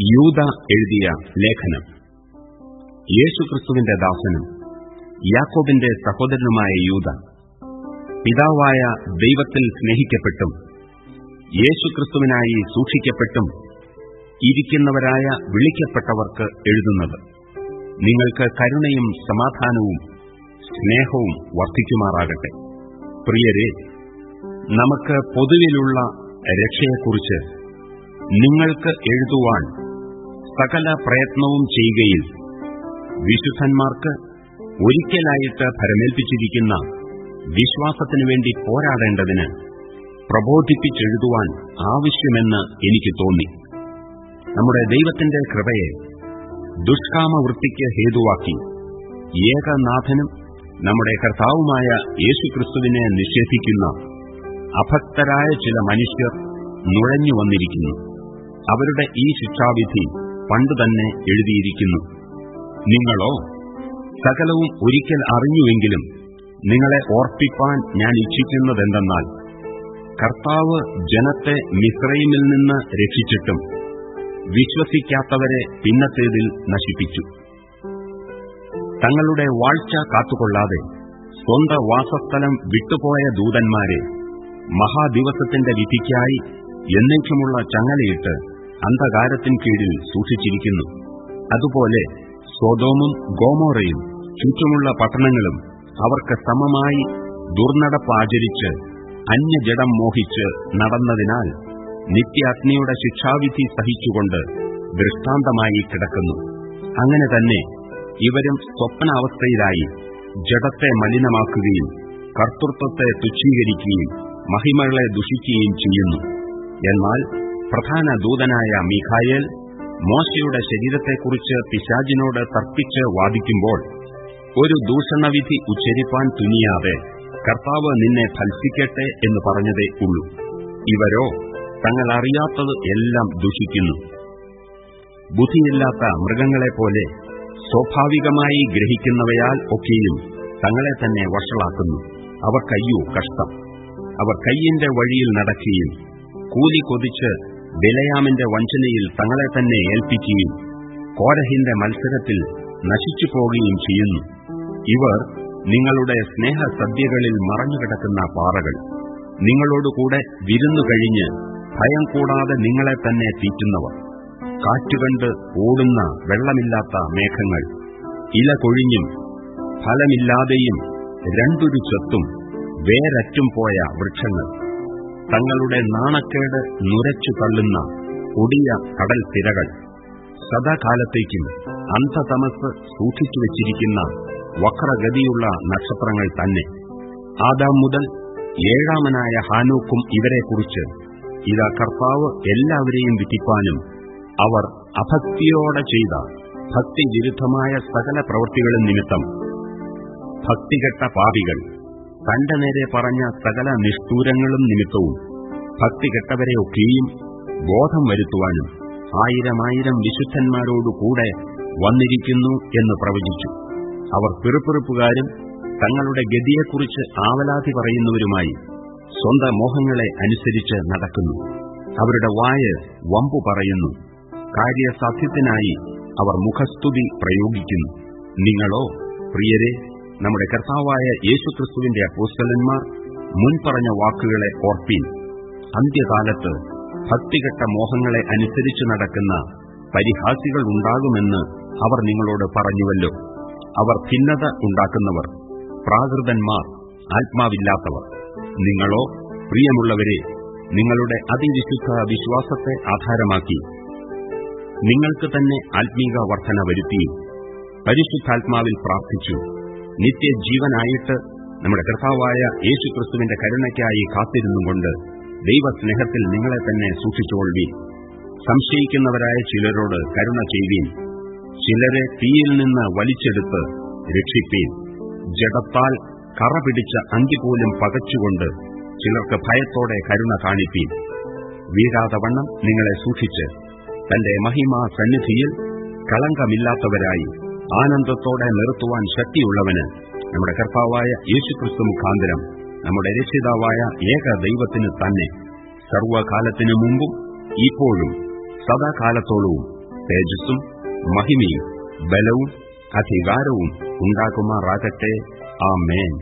യൂത എഴുതിയ ലേഖനം. യേശുക്രിസ്തുവിന്റെ ദാസനും യാക്കോബിന്റെ സഹോദരനുമായ യൂത പിതാവായ ദൈവത്തിൽ സ്നേഹിക്കപ്പെട്ടും യേശുക്രിസ്തുവിനായി സൂക്ഷിക്കപ്പെട്ടും ഇരിക്കുന്നവരായ വിളിക്കപ്പെട്ടവർക്ക് എഴുതുന്നത്. നിങ്ങൾക്ക് കരുണയും സമാധാനവും സ്നേഹവും വർദ്ധിക്കുമാറാകട്ടെ. പ്രിയരെ നമുക്ക് പൊതുവിലുള്ള രക്ഷയെക്കുറിച്ച് നിങ്ങൾക്ക് എഴുതുവാൻ സകല പ്രയത്നവും ചെയ്യുകയും വിശുദ്ധന്മാർക്ക് ഒരിക്കലായിട്ട് ഫലമേൽപ്പിച്ചിരിക്കുന്ന വിശ്വാസത്തിനു വേണ്ടി പോരാടേണ്ടതിന് പ്രബോധിപ്പിച്ചെഴുതുവാൻ ആവശ്യമെന്ന് എനിക്ക് തോന്നി. നമ്മുടെ ദൈവത്തിന്റെ കൃപയെ ദുഷ്കാമവൃത്തിക്ക് ഹേതുവാക്കി ഏകനാഥനും നമ്മുടെ കർത്താവുമായ യേശുക്രിസ്തുവിനെ നിഷേധിക്കുന്ന അഭക്തരായ ചില മനുഷ്യർ നുഴഞ്ഞു വന്നിരിക്കുന്നു അവരുടെ ഈ ശിക്ഷാവിധി പണ്ടുതന്നെ എഴുതിയിരിക്കുന്നു. നിങ്ങളോ? സകലവും ഒരിക്കൽ അറിഞ്ഞുവെങ്കിലും നിങ്ങളെ ഓർപ്പിപ്പാൻ ഞാൻ ഇച്ഛിക്കുന്നതെന്തെന്നാൽ കർത്താവ് ജനത്തെ മിശ്രയിമിൽ നിന്ന് രക്ഷിച്ചിട്ടും വിശ്വസിക്കാത്തവരെ പിന്നത്തേതിൽ നശിപ്പിച്ചു. തങ്ങളുടെ വാഴ്ച കാത്തുകൊള്ളാതെ സ്വന്ത വാസസ്ഥലം വിട്ടുപോയ ദൂതന്മാരെ മഹാദിവസത്തിന്റെ വിധിക്കായി എന്നേക്കുമുള്ള ചങ്ങലയിട്ട് അന്ധകാരത്തിൻ കീഴിൽ സൂക്ഷിച്ചിരിക്കുന്നു. അതുപോലെ സ്വതോമും ഗോമോറയും ചുറ്റുമുള്ള പട്ടണങ്ങളും അവർക്ക് സമമായി ദുർനടപ്പാചരിച്ച് അന്യജടം മോഹിച്ച് നടന്നതിനാൽ നിത്യാഗ്നിയുടെ ശിക്ഷാവിധി സഹിച്ചുകൊണ്ട് ദൃഷ്ടാന്തമായി കിടക്കുന്നു. അങ്ങനെ തന്നെ ഇവരും സ്വപ്നാവസ്ഥയിലായി ജഡത്തെ മലിനമാക്കുകയും കർത്തൃത്വത്തെ തുച്ഛീകരിക്കുകയും മഹിമകളെ ദുഷിക്കുകയും ചെയ്യുന്നു. എന്നാൽ പ്രധാന ദൂതനായ മിഖായേൽ മോശയുടെ ശരീരത്തെക്കുറിച്ച് പിശാജിനോട് തർപ്പിച്ച് വാദിക്കുമ്പോൾ ഒരു ദൂഷണവിധി ഉച്ചരിപ്പാൻ തുനിയാതെ കർത്താവ് നിന്നെ ഫൽസിക്കട്ടെ എന്ന് പറഞ്ഞതേ ഉള്ളൂ. ഇവരോ തങ്ങൾ അറിയാത്തത് എല്ലാം ദുഷിക്കുന്നു. ബുദ്ധിയില്ലാത്ത മൃഗങ്ങളെപ്പോലെ സ്വാഭാവികമായി ഗ്രഹിക്കുന്നവയാൽ ഒക്കെയും തങ്ങളെ തന്നെ വഷളാക്കുന്നു. അവർ കയ്യോ കഷ്ടം. അവർ കയ്യിന്റെ വഴിയിൽ നടക്കുകയും കൂലി കൊതിച്ച് ബിലയാമിന്റെ വഞ്ചനയിൽ തങ്ങളെ തന്നെ ഏൽപ്പിക്കുകയും കോരഹിന്റെ മത്സരത്തിൽ നശിച്ചു പോകുകയും ചെയ്യുന്നു. ഇവർ നിങ്ങളുടെ സ്നേഹ സ്നേഹസദ്യകളിൽ മറഞ്ഞുകിടക്കുന്ന പാറകൾ. നിങ്ങളോടുകൂടെ വിരുന്നു കഴിഞ്ഞ് ഭയം കൂടാതെ നിങ്ങളെ തന്നെ തീറ്റുന്നവർ. കാറ്റുകണ്ട് ഓടുന്ന വെള്ളമില്ലാത്ത മേഘങ്ങൾ ഇല കൊഴിഞ്ഞും ഫലമില്ലാതെയും രണ്ടൊരു ചത്തും വേരറ്റും പോയ വൃക്ഷങ്ങൾ. തങ്ങളുടെ നാണക്കേട് നുരച്ചു തള്ളുന്ന കൊടിയ കടൽ തിരകൾ സദാകാലത്തേക്കും അന്ധതമസ് സൂക്ഷിച്ചു വച്ചിരിക്കുന്ന വക്രഗതിയുള്ള നക്ഷത്രങ്ങൾ തന്നെ. ആദാം മുതൽ ഏഴാമനായ ഹാനൂക്കും ഇവരെക്കുറിച്ച് ഇതാ കർത്താവ് എല്ലാവരെയും വിധിപ്പാനും അവർ അഭക്തിയോടെ ചെയ്ത ഭക്തിവിരുദ്ധമായ സകല പ്രവൃത്തികളും നിമിത്തം ഭക്തികെട്ട പാപികൾ തന്റെ നേരെ പറഞ്ഞ സകല നിഷ്ഠൂരങ്ങളും നിമിത്തവും ഭക്തികെട്ടവരെയൊക്കെയും ബോധം വരുത്തുവാനും ആയിരമായിരം വിശുദ്ധന്മാരോടുകൂടെ വന്നിരിക്കുന്നു എന്ന് പ്രവചിച്ചു. അവർ പിറുപിറുപ്പുകാരും തങ്ങളുടെ ഗതിയെക്കുറിച്ച് ആവലാതി പറയുന്നവരുമായി സ്വന്തം മോഹങ്ങളെ അനുസരിച്ച് നടക്കുന്നു. അവരുടെ വായ വമ്പു പറയുന്നു. കാര്യസാധ്യത്തിനായി അവർ മുഖസ്തുതി പ്രയോഗിക്കുന്നു. നിങ്ങളോ പ്രിയരെ നമ്മുടെ കർത്താവായ യേശുക്രിസ്തുവിന്റെ അപ്പോസ്റ്റലന്മാർ മുൻപറഞ്ഞ വാക്കുകളെ ഓർപ്പീൻ. അന്ത്യകാലത്ത് ഭക്തികെട്ട മോഹങ്ങളെ അനുസരിച്ച് നടക്കുന്ന പരിഹാസികൾ ഉണ്ടാകുമെന്ന് അവർ നിങ്ങളോട് പറഞ്ഞുവല്ലോ. അവർ ഭിന്നത ഉണ്ടാക്കുന്നവർ പ്രാകൃതന്മാർ ആത്മാവില്ലാത്തവർ. നിങ്ങളോ പ്രിയമുള്ളവരെ നിങ്ങളുടെ അതിവിശുദ്ധ വിശ്വാസത്തെ ആധാരമാക്കി. നിങ്ങൾക്ക് തന്നെ ആത്മീക വർധന വരുത്തി പരിശുദ്ധാത്മാവിൽ പ്രാർത്ഥിച്ചു. നിത്യജീവനായിട്ട് നമ്മുടെ കർത്താവായ യേശുക്രിസ്തുവിന്റെ കരുണയ്ക്കായി കാത്തിരുന്നുകൊണ്ട് ദൈവസ്നേഹത്തിൽ നിങ്ങളെ തന്നെ സൂക്ഷിച്ചുകൊള്ളി സംശയിക്കുന്നവരായ ചിലരോട് കരുണ ചെയ്യുവീൻ. ചിലരെ തീയിൽ നിന്ന് വലിച്ചെടുത്ത് രക്ഷിപ്പീൻ. ജഡത്താൽ കറ പിടിച്ച അങ്കി പോലും പകച്ചുകൊണ്ട് ചിലർക്ക് ഭയത്തോടെ കരുണ കാണിപ്പീൻ. വീഴാതവണ്ണം നിങ്ങളെ സൂക്ഷിച്ച് തന്റെ മഹിമാ സന്നിധിയിൽ കളങ്കമില്ലാത്തവരായി ആനന്ദത്തോടെ നിർത്തുവാൻ ശക്തിയുള്ളവന് നമ്മുടെ കർത്താവായ യേശുക്രിസ്തു മുഖാന്തരം നമ്മുടെ രക്ഷിതാവായ ഏക ദൈവത്തിന് തന്നെ സർവകാലത്തിനു മുമ്പും ഇപ്പോഴും സദാകാലത്തോളവും തേജസ്സും മഹിമയും ബലവും അധികാരവും ഉണ്ടാക്കുമാറാകട്ടെ ആ ആമേൻ.